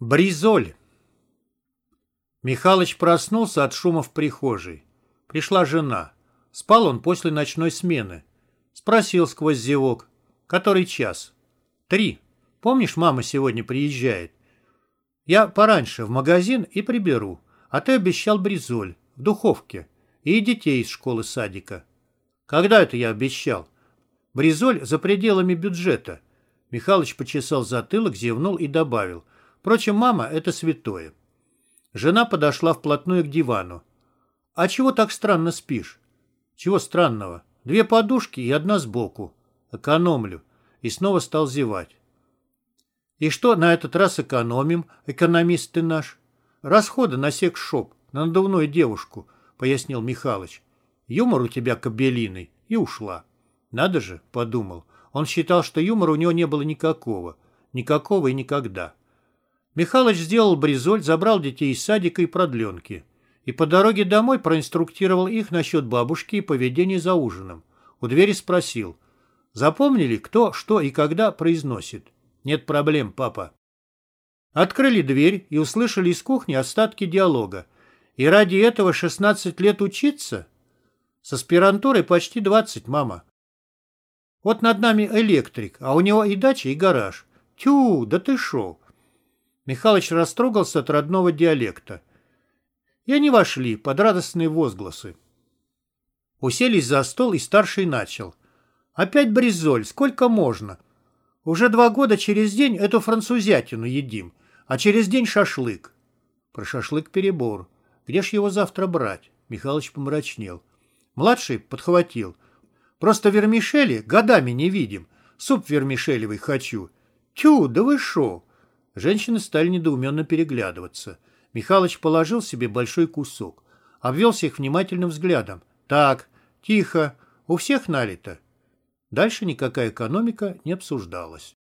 Бризоль. Михалыч проснулся от шума в прихожей. Пришла жена. Спал он после ночной смены. Спросил сквозь зевок. Который час? Три. Помнишь, мама сегодня приезжает? Я пораньше в магазин и приберу. А ты обещал бризоль. В духовке. И детей из школы-садика. Когда это я обещал? Бризоль за пределами бюджета. Михалыч почесал затылок, зевнул и добавил – Впрочем, мама — это святое. Жена подошла вплотную к дивану. «А чего так странно спишь?» «Чего странного? Две подушки и одна сбоку. Экономлю». И снова стал зевать. «И что на этот раз экономим, экономист ты наш?» «Расходы на секс-шоп, на надувную девушку», — пояснил Михалыч. «Юмор у тебя кабелиный». И ушла. «Надо же», — подумал. Он считал, что юмора у него не было никакого. Никакого и никогда. Михалыч сделал бризоль, забрал детей из садика и продленки. И по дороге домой проинструктировал их насчет бабушки и поведения за ужином. У двери спросил. Запомнили, кто, что и когда произносит? Нет проблем, папа. Открыли дверь и услышали из кухни остатки диалога. И ради этого 16 лет учиться? С аспирантурой почти 20, мама. Вот над нами электрик, а у него и дача, и гараж. Тю, да ты шо? Михалыч растрогался от родного диалекта. И они вошли под радостные возгласы. Уселись за стол, и старший начал. «Опять бризоль, сколько можно? Уже два года через день эту французятину едим, а через день шашлык». Про шашлык перебор. Где ж его завтра брать? Михалыч помрачнел. Младший подхватил. «Просто вермишели годами не видим. Суп вермишелевый хочу». «Тю, да вы шо?» Женщины стали недоуменно переглядываться. Михалыч положил себе большой кусок. Обвел всех внимательным взглядом. «Так, тихо, у всех налито». Дальше никакая экономика не обсуждалась.